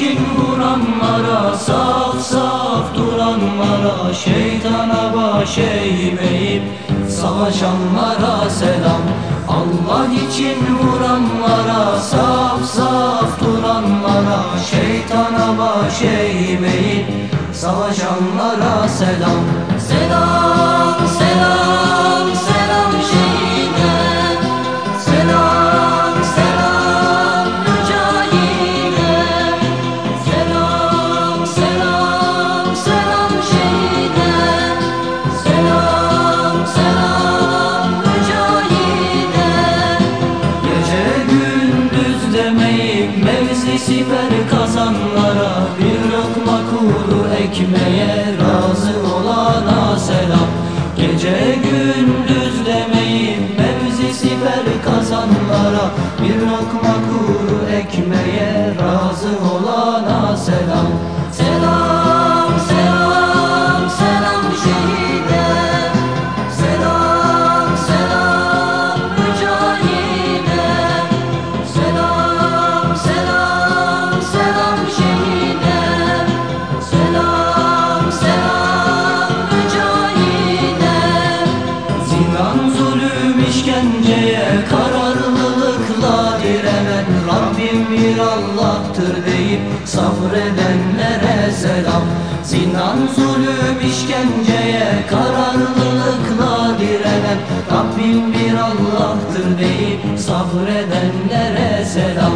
için vuranlara Saf saf duranlara Şeytana baş eğmeyip Savaşanlara selam. Allah için vuranlara Saf saf duranlara Şeytana baş eğmeyip Savaşanlara selam. Kazanlara Bir lokma kuru ekmeğe razı olana selam. Gece gündüz demeyip mevzi siper kazanlara Bir lokma kuru ekmeğe razı olana işkenceye kararlılıkla direnen Rabbim bir Allah'tır deyip sabredenlere selam. Zindan zulüm işkenceye kararlılıkla direnen Rabbim bir Allah'tır deyip sabredenlere selam